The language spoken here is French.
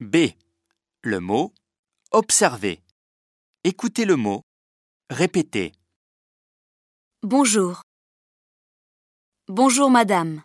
B. Le mot observer. Écoutez le mot. Répétez. Bonjour. Bonjour madame.